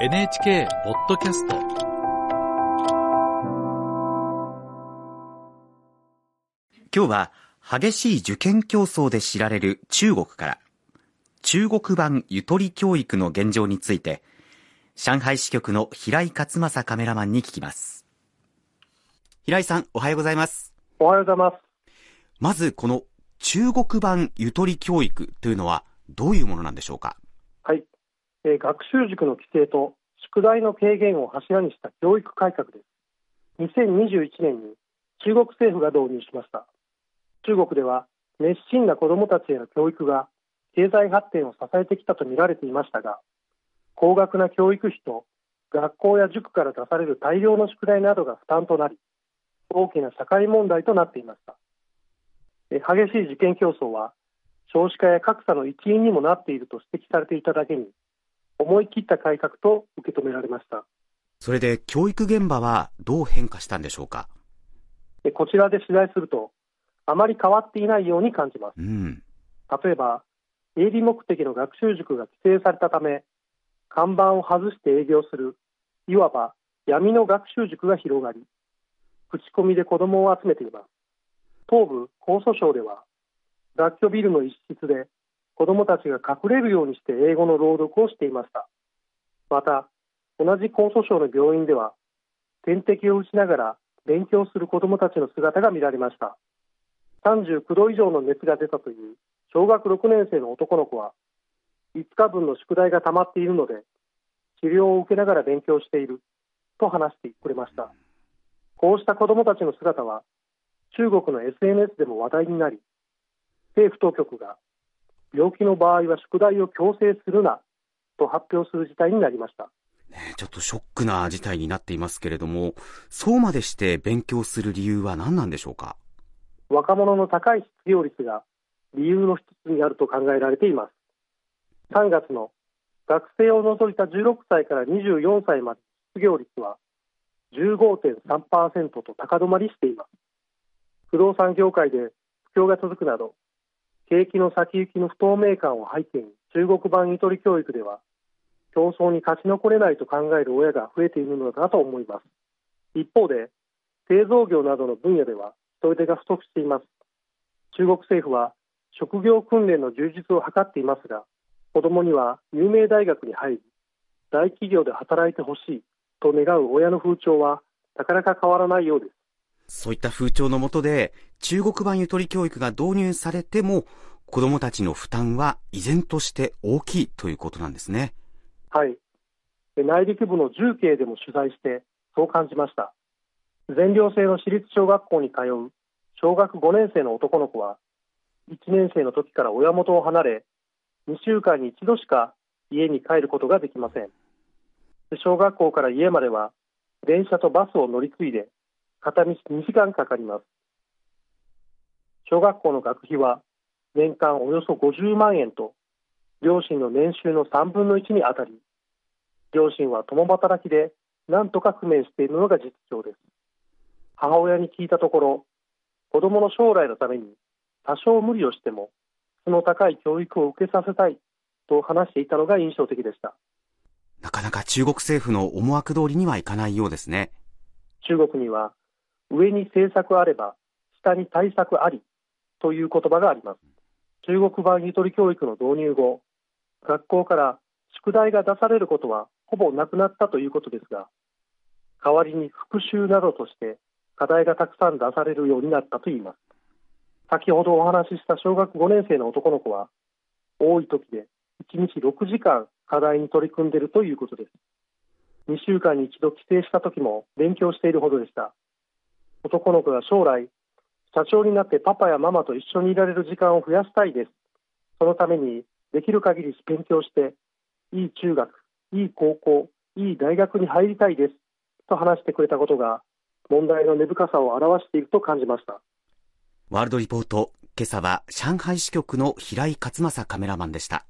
NHK ポッドキャスト。今日は激しい受験競争で知られる中国から。中国版ゆとり教育の現状について上海支局の平井勝正カメラマンに聞きます。平井さんおはようございます。おはようございます。まずこの中国版ゆとり教育というのはどういうものなんでしょうか？はい、えー学習塾の規制と宿題の軽減を柱にした教育改革です。2021年に中国政府が導入しました。中国では熱心な子どもたちへの教育が経済発展を支えてきたと見られていましたが高額な教育費と学校や塾から出される大量の宿題などが負担となり大きな社会問題となっていました。え激しい受験競争は少子化や格差の一因にもなっていると指摘されていただけに思い切った改革と受け止められました。それで教育現場はどう変化したんでしょうか？でこちらで取材するとあまり変わっていないように感じます。うん。例えば営利目的の学習塾が規制されたため看板を外して営業するいわば闇の学習塾が広がり口コミで子どもを集めています。東部江蘇省では雑居ビルの一室で子どもたちが隠れるようにして英語の朗読をしていました。また同じ江蘇省の病院では点滴を打ちながら勉強する子どもたちの姿が見られました。39度以上の熱が出たという小学6年生の男の子は5日分の宿題が溜まっているので治療を受けながら勉強していると話してくれました。こうした子どもたちの姿は中国の SNS でも話題になり政府当局が病気の場合は宿題を強制するなと発表する事態になりました。ねちょっとショックな事態になっていますけれどもそうまでして勉強する理由は何なんでしょうか？若者の高い失業率が理由の一つにあると考えられています。3月の学生を除いた16歳から24歳まで失業率は15.3%と高止まりしています。不動産業界で不況が続くなど景気の先行きの不透明感を背景に中国版ゆとり教育では競争に勝ち残れないと考える親が増えているのだと思います。一方で製造業などの分野では人手が不足しています。中国政府は職業訓練の充実を図っていますが子どもには有名大学に入り大企業で働いてほしいと願う親の風潮はなかなか変わらないようです。そういった風潮のもとで、中国版ゆとり教育が導入されても、子供たちの負担は依然として大きいということなんですね。はい。内陸部の重慶でも取材してそう感じました。全寮制の私立小学校に通う小学5年生の男の子は1年生の時から親元を離れ2週間に1度しか家に帰ることができません。小学校から家までは電車とバスを乗り継いで片道2時間かかります。小学校の学費は年間およそ50万円と両親の年収の3分の1にあたり両親は共働きで何とか工面しているのが実情です。母親に聞いたところ子どもの将来のために多少無理をしても質の高い教育を受けさせたいと話していたのが印象的でした。なかなか中国政府の思惑通りにはいかないようですね。中国には上に政策あれば下に対策ありという言葉があります。中国版ゆとり教育の導入後学校から宿題が出されることはほぼなくなったということですが代わりに復習などとして課題がたくさん出されるようになったといいます。先ほどお話しした小学5年生の男の子は多い時で1日6時間課題に取り組んでいるということです。2週間に一度帰省した時も勉強しているほどでした。男の子が将来社長になってパパやママと一緒にいられる時間を増やしたいです。そのためにできる限り勉強していい中学いい高校いい大学に入りたいです。と話してくれたことが問題の根深さを表していると感じました。ワールドリポート、今朝は上海支局の平井勝正カメラマンでした。